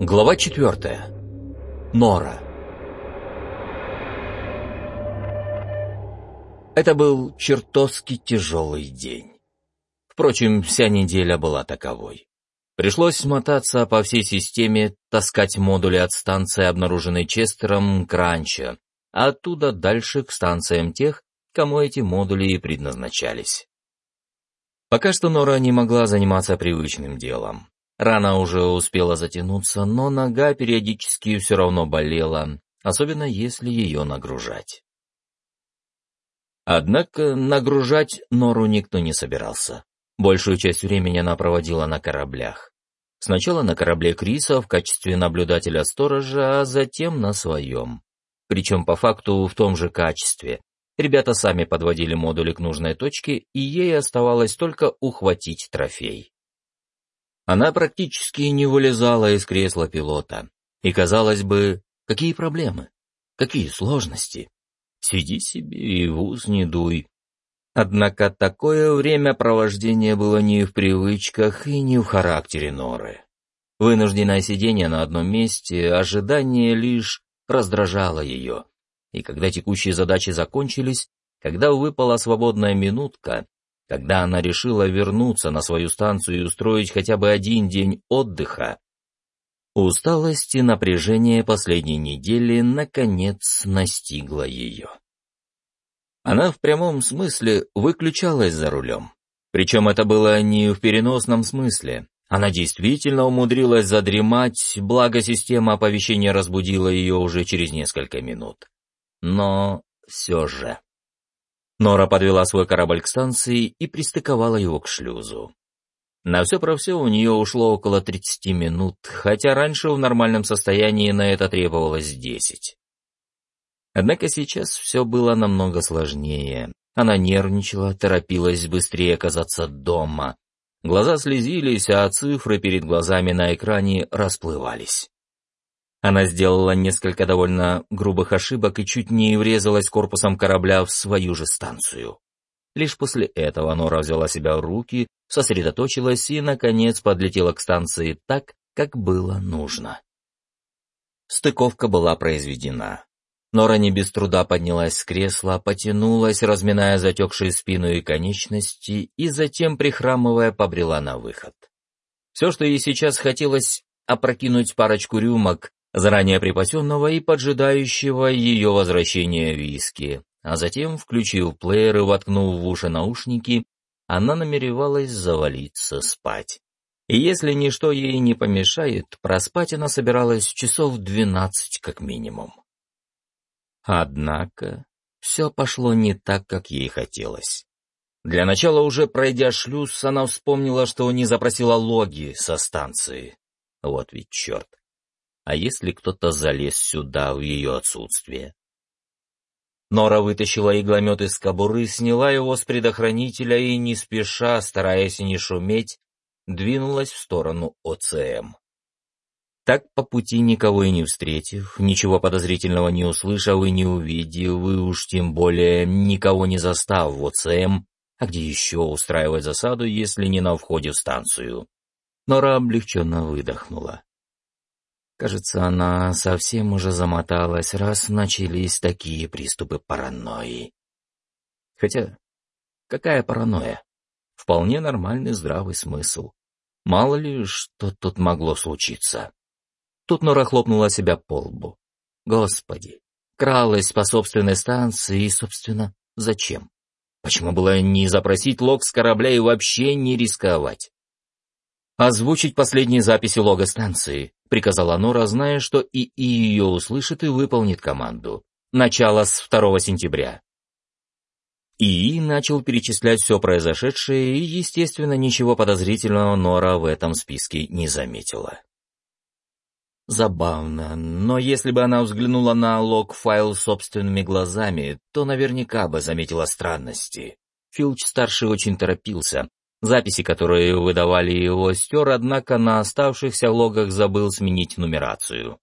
Глава четвертая. Нора. Это был чертовски тяжелый день. Впрочем, вся неделя была таковой. Пришлось смотаться по всей системе, таскать модули от станции, обнаруженной Честером, к ранчо, а оттуда дальше к станциям тех, кому эти модули и предназначались. Пока что Нора не могла заниматься привычным делом. Рана уже успела затянуться, но нога периодически все равно болела, особенно если ее нагружать. Однако нагружать Нору никто не собирался. Большую часть времени она проводила на кораблях. Сначала на корабле Криса в качестве наблюдателя-сторожа, а затем на своем. Причем по факту в том же качестве. Ребята сами подводили модули к нужной точке, и ей оставалось только ухватить трофей. Она практически не вылезала из кресла пилота. И, казалось бы, какие проблемы? Какие сложности? Сиди себе и в ус не дуй. Однако такое времяпровождение было не в привычках и не в характере Норы. Вынужденное сидение на одном месте, ожидание лишь раздражало ее. И когда текущие задачи закончились, когда выпала свободная минутка, когда она решила вернуться на свою станцию и устроить хотя бы один день отдыха, усталость и напряжение последней недели наконец настигло ее. Она в прямом смысле выключалась за рулем. Причем это было не в переносном смысле. Она действительно умудрилась задремать, благо система оповещения разбудила ее уже через несколько минут. Но все же... Нора подвела свой корабль к станции и пристыковала его к шлюзу. На все про все у нее ушло около 30 минут, хотя раньше в нормальном состоянии на это требовалось 10. Однако сейчас все было намного сложнее. Она нервничала, торопилась быстрее оказаться дома. Глаза слезились, а цифры перед глазами на экране расплывались. Она сделала несколько довольно грубых ошибок и чуть не врезалась корпусом корабля в свою же станцию. Лишь после этого Нора взяла себя в руки, сосредоточилась и, наконец, подлетела к станции так, как было нужно. Стыковка была произведена. Нора не без труда поднялась с кресла, потянулась, разминая затекшие спину и конечности, и затем, прихрамывая, побрела на выход. Все, что ей сейчас хотелось, опрокинуть парочку рюмок, заранее припасенного и поджидающего ее возвращения виски, а затем, включив плеер и воткнув в уши наушники, она намеревалась завалиться спать. И если ничто ей не помешает, проспать она собиралась часов двенадцать как минимум. Однако все пошло не так, как ей хотелось. Для начала, уже пройдя шлюз, она вспомнила, что не запросила логи со станции. Вот ведь черт а если кто-то залез сюда в ее отсутствие? Нора вытащила игломет из кобуры, сняла его с предохранителя и, не спеша, стараясь не шуметь, двинулась в сторону ОЦМ. Так по пути никого и не встретив, ничего подозрительного не услышав и не увидев, и уж тем более никого не застав в ОЦМ, а где еще устраивать засаду, если не на входе в станцию. Нора облегченно выдохнула. Кажется, она совсем уже замоталась, раз начались такие приступы паранойи. Хотя, какая паранойя? Вполне нормальный здравый смысл. Мало ли, что тут могло случиться. Тут Нора хлопнула себя по лбу. Господи, кралась по собственной станции и, собственно, зачем? Почему было не запросить лог с корабля и вообще не рисковать? «Озвучить последние записи лога станции», — приказала Нора, зная, что и ее услышит и выполнит команду. Начало с 2 сентября. ИИ начал перечислять все произошедшее, и, естественно, ничего подозрительного Нора в этом списке не заметила. Забавно, но если бы она взглянула на лог-файл собственными глазами, то наверняка бы заметила странности. Филч-старший очень торопился, Записи, которые выдавали его, стер, однако на оставшихся логах забыл сменить нумерацию.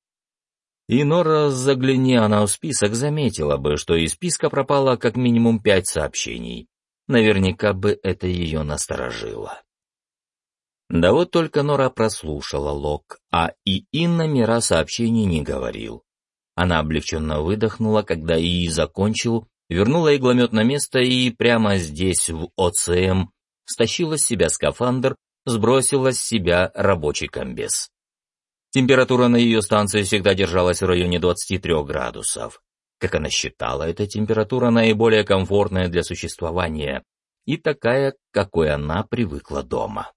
И Нора, загляни она в список, заметила бы, что из списка пропало как минимум пять сообщений. Наверняка бы это ее насторожило. Да вот только Нора прослушала лог, а ИИ номера сообщений не говорил. Она облегченно выдохнула, когда ИИ закончил, вернула игломет на место и прямо здесь, в ОЦМ, стащила с себя скафандр, сбросила с себя рабочий комбез. Температура на ее станции всегда держалась в районе 23 градусов. Как она считала, эта температура наиболее комфортная для существования и такая, какой она привыкла дома.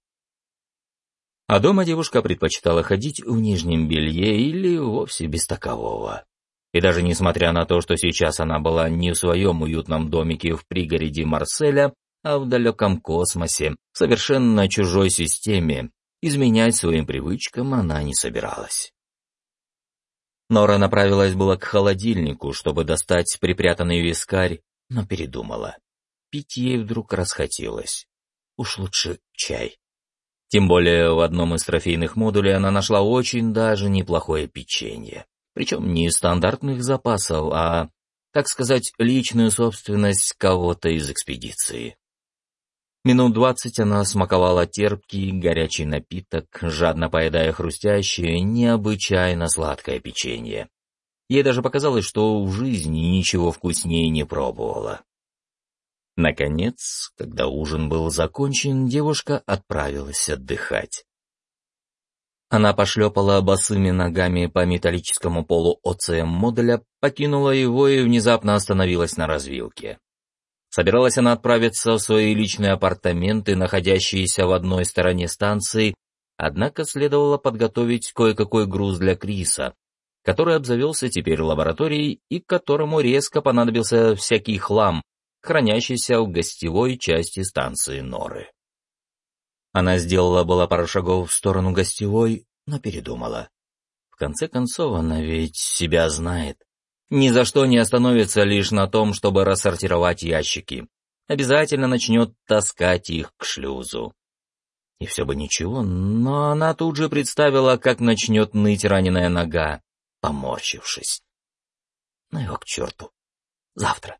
А дома девушка предпочитала ходить в нижнем белье или вовсе без такового. И даже несмотря на то, что сейчас она была не в своем уютном домике в пригороде Марселя, а в далеком космосе, в совершенно чужой системе, изменять своим привычкам она не собиралась. Нора направилась было к холодильнику, чтобы достать припрятанный вискарь, но передумала. Пить ей вдруг расхотелось. Уж лучше чай. Тем более в одном из трофейных модулей она нашла очень даже неплохое печенье. Причем не из стандартных запасов, а, так сказать, личную собственность кого-то из экспедиции. Минут двадцать она смаковала терпкий, горячий напиток, жадно поедая хрустящее, необычайно сладкое печенье. Ей даже показалось, что в жизни ничего вкуснее не пробовала. Наконец, когда ужин был закончен, девушка отправилась отдыхать. Она пошлепала босыми ногами по металлическому полу ОЦМ-модуля, покинула его и внезапно остановилась на развилке. Собиралась она отправиться в свои личные апартаменты, находящиеся в одной стороне станции, однако следовало подготовить кое-какой груз для Криса, который обзавелся теперь лабораторией и которому резко понадобился всякий хлам, хранящийся в гостевой части станции Норы. Она сделала была пару шагов в сторону гостевой, но передумала. В конце концов, она ведь себя знает ни за что не остановится лишь на том, чтобы рассортировать ящики. Обязательно начнет таскать их к шлюзу. И все бы ничего, но она тут же представила, как начнет ныть раненая нога, поморщившись. Ну его к черту. Завтра.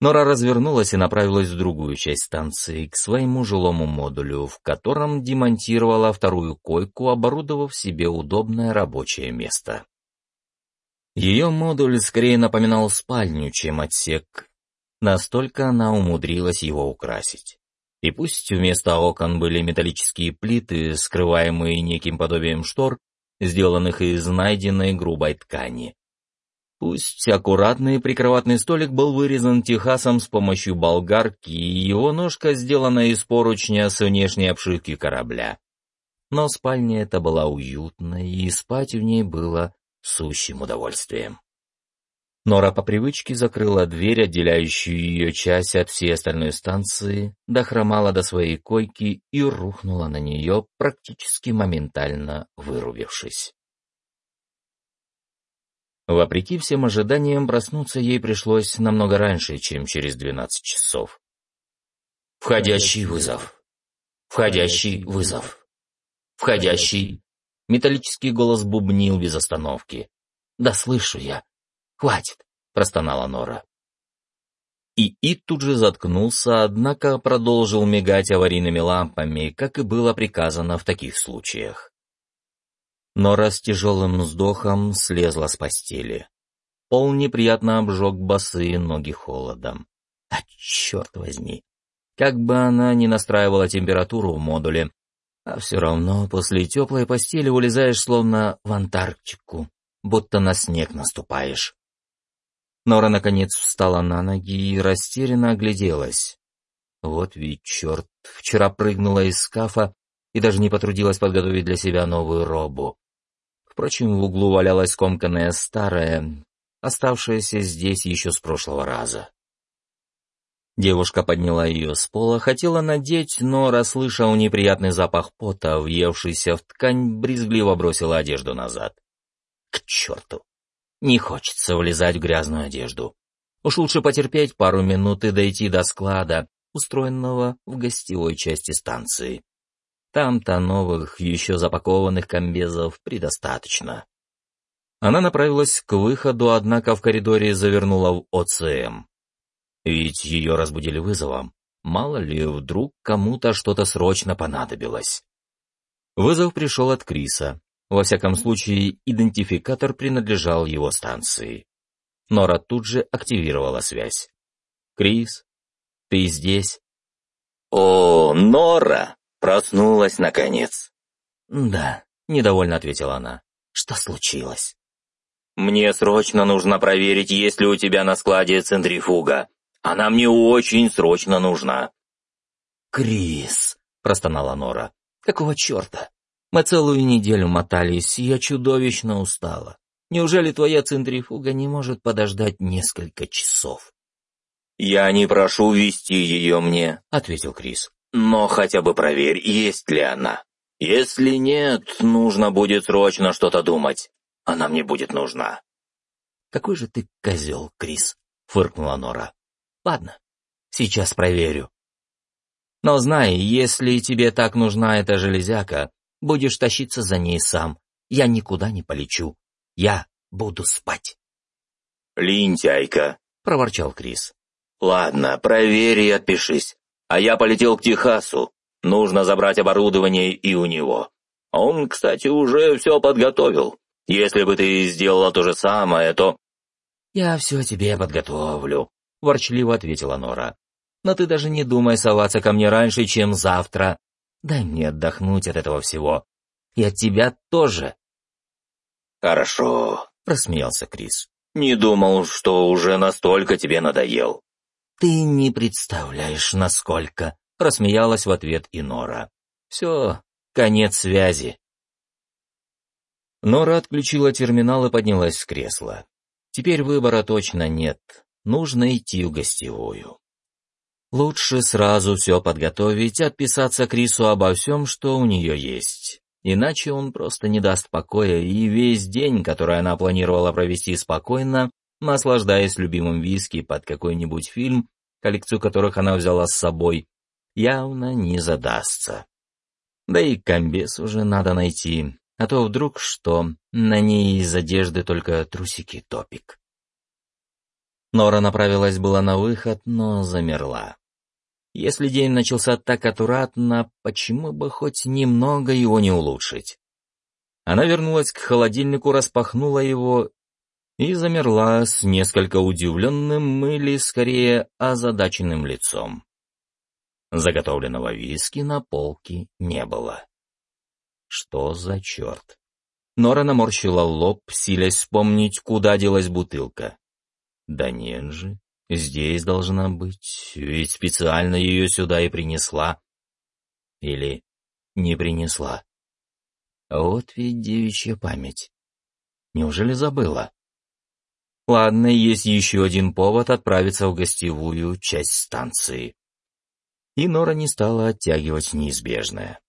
Нора развернулась и направилась в другую часть станции, к своему жилому модулю, в котором демонтировала вторую койку, оборудовав себе удобное рабочее место. Ее модуль скорее напоминал спальню, чем отсек. Настолько она умудрилась его украсить. И пусть вместо окон были металлические плиты, скрываемые неким подобием штор, сделанных из найденной грубой ткани. Пусть аккуратный прикроватный столик был вырезан Техасом с помощью болгарки, и его ножка сделана из поручня с внешней обшивки корабля. Но спальня эта была уютной, и спать в ней было сущим удовольствием. Нора по привычке закрыла дверь, отделяющую ее часть от всей остальной станции, дохромала до своей койки и рухнула на нее, практически моментально вырубившись. Вопреки всем ожиданиям, проснуться ей пришлось намного раньше, чем через двенадцать часов. «Входящий вызов! Входящий вызов! Входящий Металлический голос бубнил без остановки. «Да слышу я. Хватит!» — простонала Нора. И Ит тут же заткнулся, однако продолжил мигать аварийными лампами, как и было приказано в таких случаях. Нора с тяжелым вздохом слезла с постели. Пол неприятно обжег босые ноги холодом. А черт возьми! Как бы она ни настраивала температуру в модуле, а все равно после теплой постели улезаешь словно в Антарктику, будто на снег наступаешь. Нора наконец встала на ноги и растерянно огляделась. Вот ведь черт, вчера прыгнула из скафа и даже не потрудилась подготовить для себя новую робу. Впрочем, в углу валялась комканная старая, оставшаяся здесь еще с прошлого раза. Девушка подняла ее с пола, хотела надеть, но, расслышав неприятный запах пота, въевшийся в ткань, брезгливо бросила одежду назад. К черту! Не хочется влезать в грязную одежду. Уж лучше потерпеть пару минут и дойти до склада, устроенного в гостевой части станции. Там-то новых, еще запакованных комбезов предостаточно. Она направилась к выходу, однако в коридоре завернула в ОЦМ. Ведь ее разбудили вызовом. Мало ли, вдруг кому-то что-то срочно понадобилось. Вызов пришел от Криса. Во всяком случае, идентификатор принадлежал его станции. Нора тут же активировала связь. «Крис, ты здесь?» «О, Нора! Проснулась, наконец!» «Да», — недовольно ответила она. «Что случилось?» «Мне срочно нужно проверить, есть ли у тебя на складе центрифуга. Она мне очень срочно нужна». «Крис», — простонала Нора, — «какого черта? Мы целую неделю мотались, и я чудовищно устала. Неужели твоя центрифуга не может подождать несколько часов?» «Я не прошу вести ее мне», — ответил Крис. «Но хотя бы проверь, есть ли она. Если нет, нужно будет срочно что-то думать. Она мне будет нужна». «Какой же ты козел, Крис», — фыркнула Нора. «Ладно, сейчас проверю. Но знай, если тебе так нужна эта железяка, будешь тащиться за ней сам. Я никуда не полечу. Я буду спать». «Лентяйка», — проворчал Крис. «Ладно, проверь и отпишись. А я полетел к Техасу. Нужно забрать оборудование и у него. Он, кстати, уже все подготовил. Если бы ты сделала то же самое, то...» «Я все тебе подготовлю», — ворчливо ответила Нора. «Но ты даже не думай соваться ко мне раньше, чем завтра. Дай мне отдохнуть от этого всего. И от тебя тоже». «Хорошо», — рассмеялся Крис. «Не думал, что уже настолько тебе надоел». «Ты не представляешь, насколько», — рассмеялась в ответ и Нора. «Все, конец связи». Нора отключила терминал и поднялась с кресла. Теперь выбора точно нет, нужно идти в гостевую. Лучше сразу все подготовить, отписаться Крису обо всем, что у нее есть. Иначе он просто не даст покоя, и весь день, который она планировала провести спокойно, наслаждаясь любимым виски под какой-нибудь фильм, коллекцию которых она взяла с собой, явно не задастся. Да и комбез уже надо найти, а то вдруг что, на ней из одежды только трусики-топик. Нора направилась была на выход, но замерла. Если день начался так аккуратно, почему бы хоть немного его не улучшить? Она вернулась к холодильнику, распахнула его и замерла с несколько удивленным или, скорее, озадаченным лицом. Заготовленного виски на полке не было. Что за черт? Нора наморщила лоб, силясь вспомнить, куда делась бутылка. Да нет же, здесь должна быть, ведь специально ее сюда и принесла. Или не принесла. Вот ведь девичья память. Неужели забыла? Ладно, есть еще один повод отправиться в гостевую часть станции. И Нора не стала оттягивать неизбежное.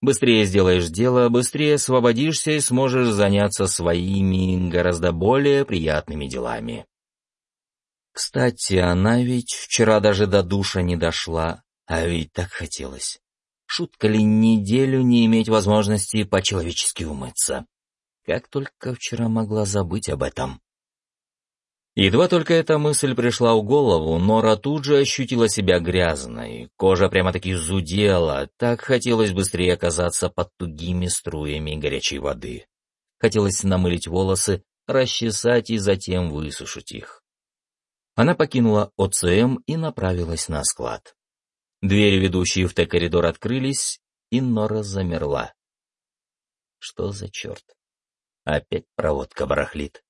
Быстрее сделаешь дело, быстрее освободишься и сможешь заняться своими, гораздо более приятными делами. Кстати, она ведь вчера даже до душа не дошла, а ведь так хотелось. Шутка ли неделю не иметь возможности по-человечески умыться? Как только вчера могла забыть об этом. Едва только эта мысль пришла в голову, Нора тут же ощутила себя грязной, кожа прямо-таки зудела, так хотелось быстрее оказаться под тугими струями горячей воды. Хотелось намылить волосы, расчесать и затем высушить их. Она покинула ОЦМ и направилась на склад. Двери, ведущие в Т-коридор, открылись, и Нора замерла. Что за черт? Опять проводка барахлит.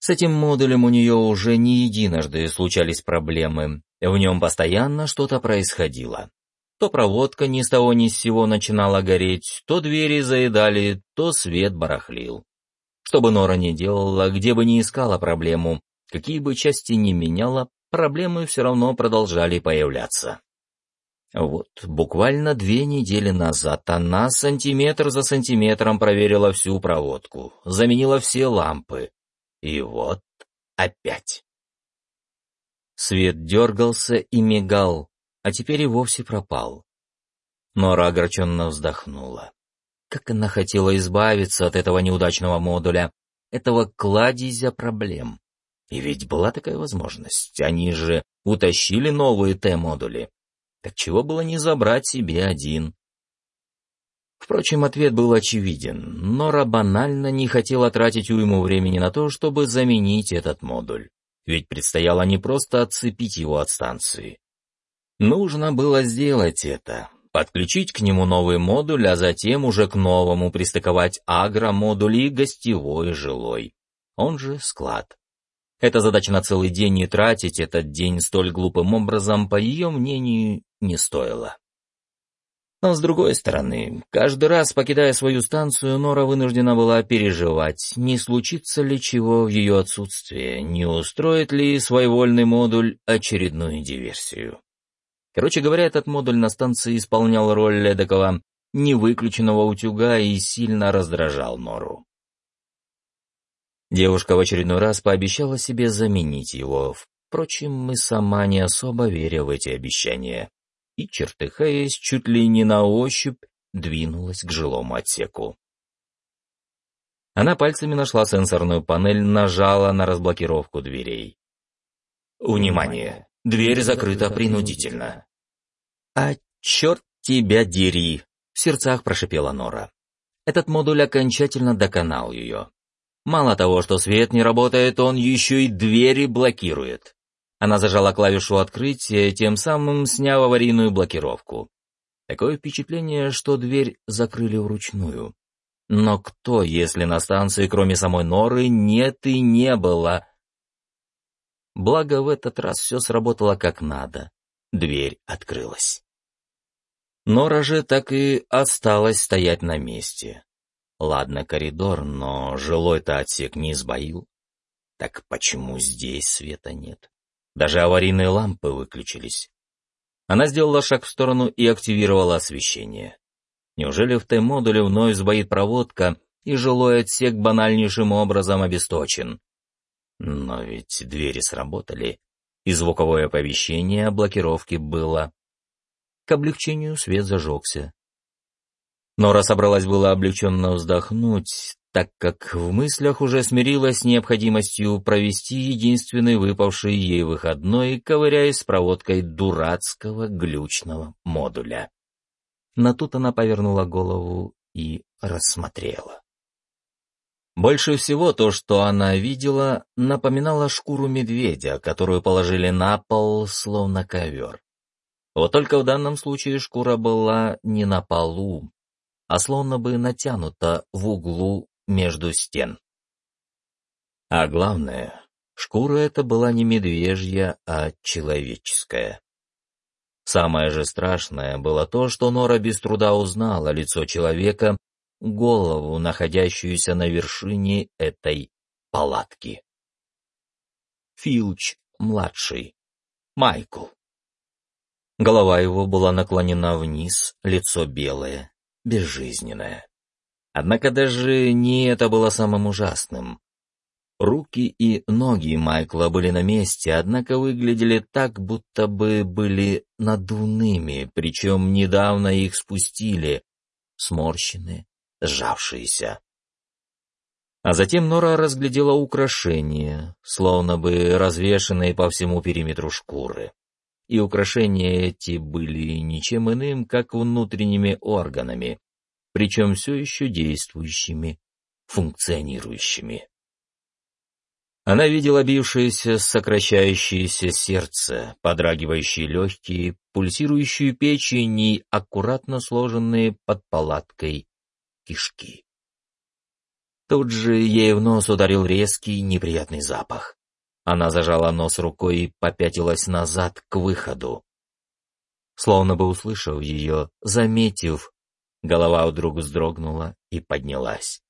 С этим модулем у нее уже не единожды случались проблемы. В нем постоянно что-то происходило. То проводка ни с того ни с сего начинала гореть, то двери заедали, то свет барахлил. Что бы Нора ни делала, где бы ни искала проблему, какие бы части ни меняла, проблемы все равно продолжали появляться. Вот, буквально две недели назад она сантиметр за сантиметром проверила всю проводку, заменила все лампы, и вот опять. Свет дергался и мигал, а теперь и вовсе пропал. Нора огорченно вздохнула. Как она хотела избавиться от этого неудачного модуля, этого кладезя проблем. И ведь была такая возможность, они же утащили новые Т-модули. Так чего было не забрать себе один? Впрочем, ответ был очевиден. Нора банально не хотела тратить уйму времени на то, чтобы заменить этот модуль. Ведь предстояло не просто отцепить его от станции. Нужно было сделать это, подключить к нему новый модуль, а затем уже к новому пристыковать агромодуль и гостевой жилой, он же склад. Эта задача на целый день и тратить этот день столь глупым образом, по ее мнению, не стоило. Но с другой стороны, каждый раз, покидая свою станцию, Нора вынуждена была переживать, не случится ли чего в ее отсутствие, не устроит ли своевольный модуль очередную диверсию. Короче говоря, этот модуль на станции исполнял роль эдакого невыключенного утюга и сильно раздражал Нору. Девушка в очередной раз пообещала себе заменить его, впрочем, и сама не особо веря в эти обещания и, чертыхаясь, чуть ли не на ощупь, двинулась к жилому отсеку. Она пальцами нашла сенсорную панель, нажала на разблокировку дверей. «Внимание! Дверь закрыта принудительно!» «А черт тебя дери!» — в сердцах прошипела Нора. Этот модуль окончательно доконал ее. Мало того, что свет не работает, он еще и двери блокирует. Она зажала клавишу открытия, тем самым сняв аварийную блокировку. Такое впечатление, что дверь закрыли вручную. Но кто, если на станции, кроме самой Норы, нет и не было? Благо, в этот раз все сработало как надо. Дверь открылась. Нора же так и осталась стоять на месте. Ладно, коридор, но жилой-то отсек не сбоил. Так почему здесь света нет? Даже аварийные лампы выключились. Она сделала шаг в сторону и активировала освещение. Неужели в Т-модуле вновь сбоит проводка, и жилой отсек банальнейшим образом обесточен? Но ведь двери сработали, и звуковое оповещение о блокировке было. К облегчению свет зажегся. Нора собралась было облегченно вздохнуть, так как в мыслях уже смирилась с необходимостью провести единственный выпавший ей выходной, ковыряясь с проводкой дурацкого глючного модуля. На тут она повернула голову и рассмотрела. Больше всего то, что она видела, напоминало шкуру медведя, которую положили на пол, словно ковер. Вот только в данном случае шкура была не на полу, а словно бы натянута в углу между стен. А главное, шкура эта была не медвежья, а человеческая. Самое же страшное было то, что Нора без труда узнала лицо человека, голову, находящуюся на вершине этой палатки. Филч-младший. Майкл. Голова его была наклонена вниз, лицо белое, безжизненное. Однако даже не это было самым ужасным. Руки и ноги Майкла были на месте, однако выглядели так, будто бы были надувными, причем недавно их спустили, сморщенные, сжавшиеся. А затем Нора разглядела украшения, словно бы развешанные по всему периметру шкуры. И украшения эти были ничем иным, как внутренними органами, причем все еще действующими, функционирующими. Она видела бившееся, сокращающееся сердце, подрагивающие легкие, пульсирующую печень и аккуратно сложенные под палаткой кишки. Тут же ей в нос ударил резкий, неприятный запах. Она зажала нос рукой и попятилась назад к выходу. Словно бы услышав ее, заметив, Голова вдруг вздрогнула и поднялась.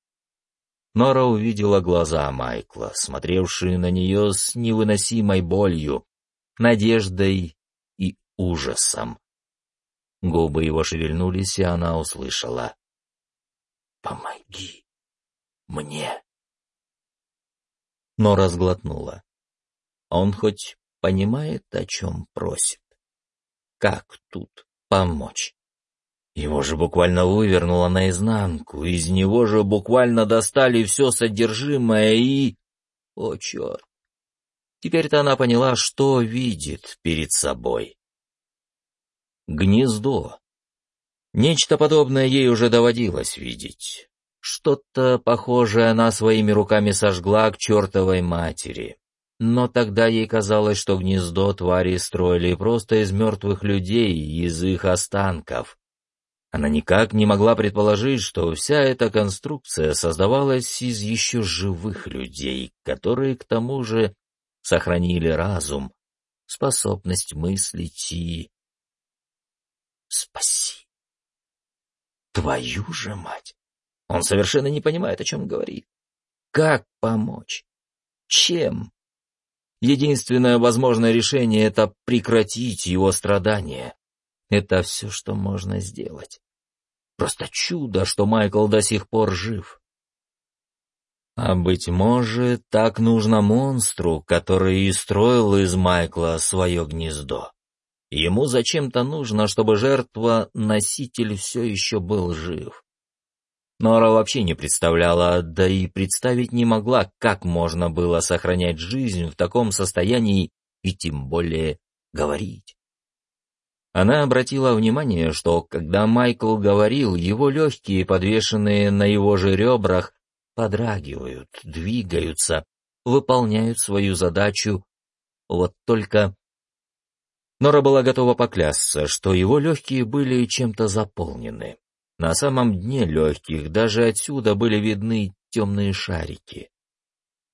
Нора увидела глаза Майкла, смотревшие на нее с невыносимой болью, надеждой и ужасом. Губы его шевельнулись, и она услышала. «Помоги мне!» Нора сглотнула. Он хоть понимает, о чем просит? Как тут помочь? Его же буквально вывернуло наизнанку, из него же буквально достали все содержимое и... О, черт! Теперь-то она поняла, что видит перед собой. Гнездо. Нечто подобное ей уже доводилось видеть. Что-то похожее она своими руками сожгла к чертовой матери. Но тогда ей казалось, что гнездо твари строили просто из мертвых людей, из их останков. Она никак не могла предположить, что вся эта конструкция создавалась из еще живых людей, которые, к тому же, сохранили разум, способность мыслить и... Спаси. Твою же мать! Он совершенно не понимает, о чем говорит. Как помочь? Чем? Единственное возможное решение — это прекратить его страдания. Это все, что можно сделать. Просто чудо, что Майкл до сих пор жив. А быть может, так нужно монстру, который и строил из Майкла свое гнездо. Ему зачем-то нужно, чтобы жертва-носитель все еще был жив. Нора вообще не представляла, да и представить не могла, как можно было сохранять жизнь в таком состоянии и тем более говорить. Она обратила внимание, что когда Майкл говорил, его легкие, подвешенные на его же ребрах, подрагивают, двигаются, выполняют свою задачу. Вот только... Нора была готова поклясться, что его легкие были чем-то заполнены. На самом дне легких даже отсюда были видны темные шарики.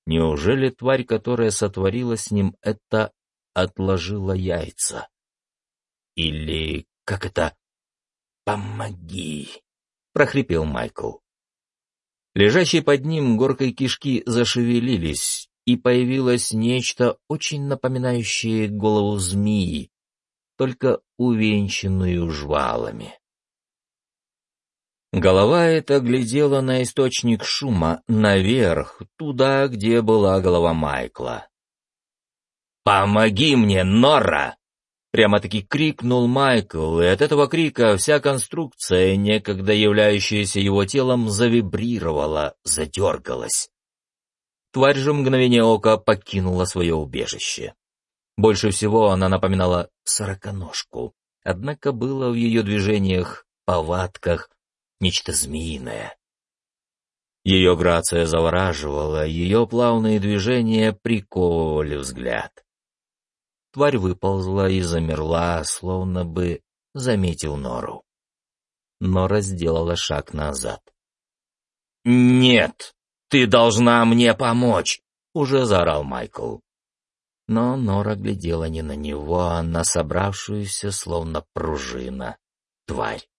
Неужели тварь, которая сотворила с ним это, отложила яйца? Или как это? «Помоги!» — прохрипел Майкл. Лежащие под ним горкой кишки зашевелились, и появилось нечто очень напоминающее голову змеи, только увенчанную жвалами. Голова эта глядела на источник шума, наверх, туда, где была голова Майкла. «Помоги мне, Нора!» Прямо-таки крикнул Майкл, и от этого крика вся конструкция, некогда являющаяся его телом, завибрировала, задергалась. Тварь же мгновение ока покинула свое убежище. Больше всего она напоминала сороконожку, однако было в ее движениях, повадках, нечто змеиное. Ее грация завораживала, ее плавные движения приковывали взгляд. Тварь выползла и замерла, словно бы заметил нору. Нора сделала шаг назад. «Нет, ты должна мне помочь!» — уже заорал Майкл. Но Нора глядела не на него, а на собравшуюся, словно пружина, тварь.